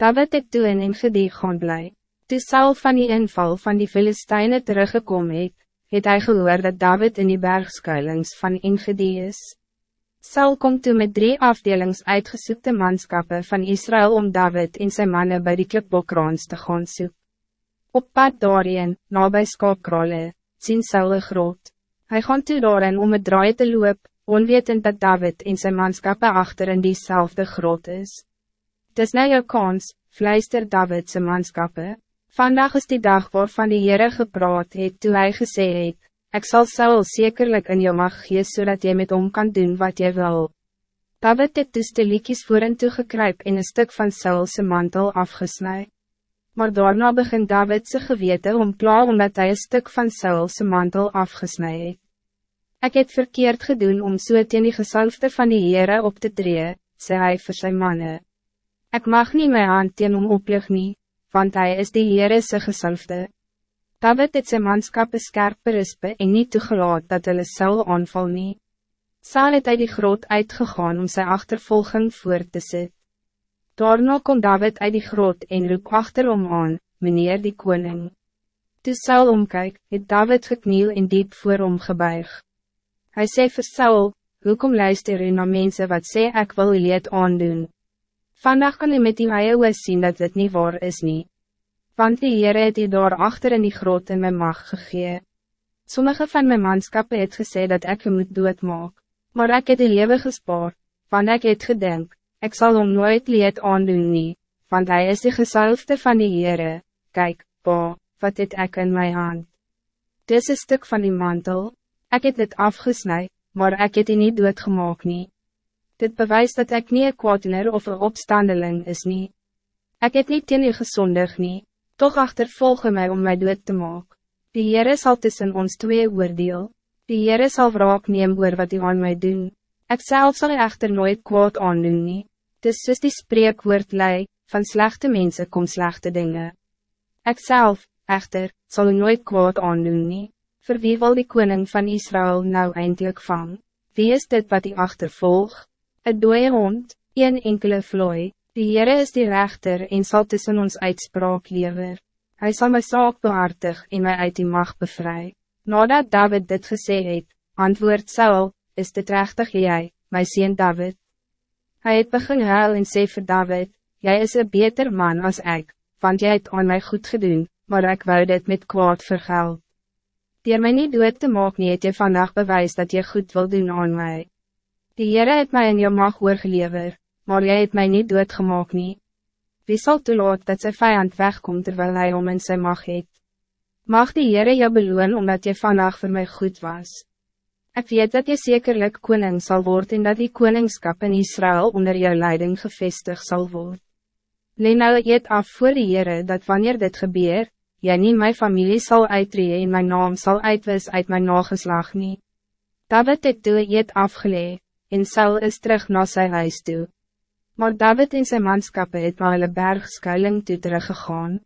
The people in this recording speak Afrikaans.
David het toe in Engedi gaan bly. Toe Saul van die inval van die Filisteine teruggekom het, het hy gehoor dat David in die bergskuilings van Engedi is. Saul kom toe met drie afdelings uitgesoekte manskappe van Israël om David en zijn mannen bij die klipbokraans te gaan soek. Op pad daarin, nabij skaapkrale, sien Saul een groot. Hij gaan toe daarin om het draai te loop, onwetend dat David en zijn manskappe achter in diezelfde groot is. Dis nou jou kans, fluister David zijn manskappe. Vandaag is die dag waarvan die Heere gepraat het toe hy gesê het, Ik zal Saul zekerlijk in jou mag gee, zodat je met hom kan doen wat je wil. David het dus de liedjes voor en toe gekryp en een stuk van Saul's mantel afgesnij. Maar daarna begint David zijn geweten om klaar omdat hij een stuk van Saul's mantel afgesnij het. Ik heb verkeerd gedaan om so teen die gesalfde van die Heere op te tree, sê hy vir sy manne. Ek mag niet mijn hand teen hom oplig nie, want hij is die Heere sy gesalfde. David het sy manskap skerp berispe en niet toegelaat dat hulle Saul aanval nie. Saul het uit die groot uitgegaan om zijn achtervolging voor te zetten. Daarna kom David uit die groot en roep achterom aan, meneer die koning. Toe Saul omkyk, het David gekniel en diep voor hom gebuig. Hy sê vir Saul, hoekom luister u na mense wat sê ek wil leed aandoen? Vandaag kan u met die eie zien dat het niet waar is niet want die Heere het die daar achter in die groot in my mag gegee. Sommige van mijn manskappe het gesê dat ik hem moet doodmaak, maar ik het die lewe gespaar, want ik het gedenk, ik zal hom nooit leed aandoen nie, want hij is de gesalfde van die Heere, kijk, pa, wat het ik in mijn hand. Dis een stuk van die mantel, ik het dit afgesnij, maar ik het die niet doodgemaak nie. Dit bewijst dat ik niet een kwartner of een opstandeling is nie. Ik het niet teen u gezondig nie toch achtervolgen mij om mij dood te maken. Die Heere zal tussen ons twee oordeel. Die Heere zal wraak neem oor wat hij aan mij doen. Ik zelf zal echter nooit kwaad aandoen nie. Dis soos die spreekwoord lei, van slechte mensen kom slechte dingen. Ik zelf, echter, zal u nooit kwaad aandoen nie. Voor wie wil die koning van Israël nou eindelijk van? Wie is dit wat hij achtervolg? Het dooie hond, een enkele vlooi, Die Heere is die rechter en zal tussen ons uitspraak lever. Hij zal mijn zaak behartig en mij uit die macht bevry. Nadat David dit gesê het, antwoord Saul, is dit rechtig jij, my sien David? Hij het begin huil en sê vir David, Jij is een beter man als ik, want jij het aan mij goed gedaan, maar ik wou dit met kwaad vergeld. Die mij niet doet te maak nie het jy vandaag bewijs dat je goed wil doen aan mij. Die Heere het mij in jou mag oorgelever, maar jij het mij niet doodgemaak nie. Wie zal toelaat dat zijn vijand wegkomt terwijl hij om in zijn mag het? Mag die Heere jou beloon omdat je vandaag voor mij goed was? Ik weet dat je zekerlijk koning zal worden en dat die koningskap in Israël onder jou leiding gevestigd zal worden. Leen nou eet af voor die Heere dat wanneer dit gebeurt, jij niet mijn familie zal uitreden en mijn naam zal uitwis uit mijn nageslag nie. David het toe eet afgeleid, en Saul is terug naar zijn huis toe. Maar David en zijn manskappe het na hulle bergskuiling toe teruggegaan.